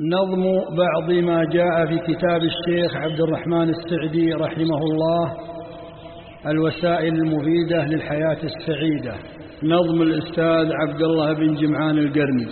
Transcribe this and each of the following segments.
نظم بعض ما جاء في كتاب الشيخ عبد الرحمن السعدي رحمه الله الوسائل المفيدة للحياة السعيدة. نظم الأستاذ عبد الله بن جمعان القرني.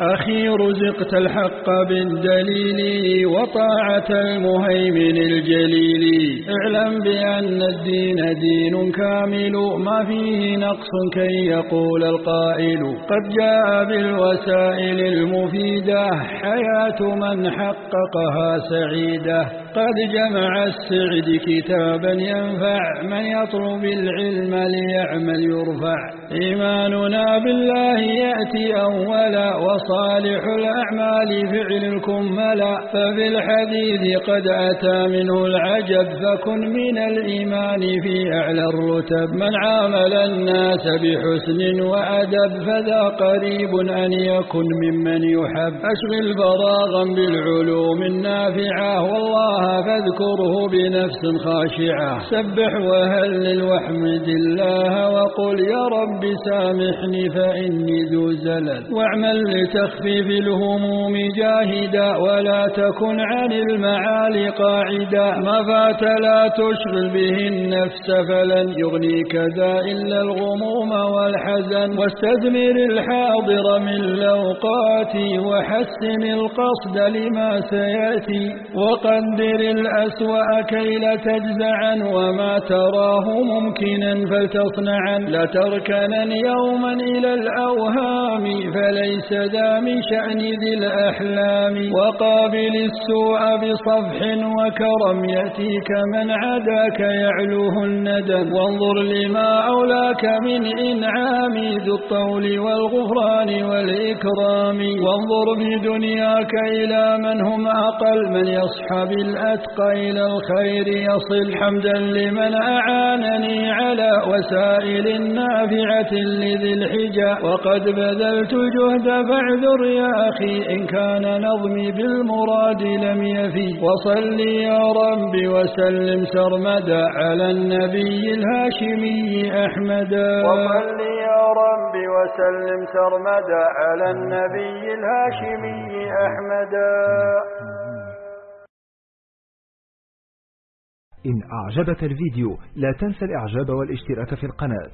أخي رزقت الحق بالدليل وطاعة المهيمن الجليل. اعلم بأن الدين دين كامل ما فيه نقص كي يقول القائل. قد جاء بالوسائل المفيدة حياة من حققها سعيدة. قد جمع السعد كتابا ينفع من يطلب العلم ليعمل يرفع. إيماننا بالله يأتي أولا وصالح الأعمال فعل الكملا ففي الحديث قد أتى منه العجب فكن من الإيمان في أعلى الرتب. من عامل الناس بحسن وأدب فذا قريب أن يكن ممن يحب. أشغل فراغا بالعلوم النافعة والله فاذكره بنفس خاشعة. سبح وهلل واحمد الله وقل يا رب سامحني فإني ذو زلل. واعمل لتخفيف الهموم جاهدا ولا تكن عن المعالي قاعدا. ما فات لا تشغل به النفس فلن يغنيك ذا إلا الغموم والحزن. واستثمر الحاضر من الأوقات وحسن القصد لما سيأتي. وقدر الأسوأ كي لا تجزعا وما تراه ممكنا فلتصنعا لتركنن يوما إلى الأوهام فليس ذا من شأن ذي الأحلام. وقابل السوء بصفح وكرم يأتيك من عداك يعلوه الندم. وانظر لما أولاك من إنعام ذو الطول والغفران والإكرام. وانظر بدنياك إلى من هم أقل من يصحب الأتقى إلى الخير يصل حمدا لمن أعانني على وسائل نافعة لذي الحجى وقد بذلت الجهد فاعذر يا أخي إن كان نظمي بالمراد لم يفي. وصل يا رب وسلم سرمدا على النبي الهاشمي أحمدا وصل يا رب وسلم سرمدا على النبي الهاشمي أحمدا إن أعجبك الفيديو لا تنسى الإعجاب والاشتراك في القناة.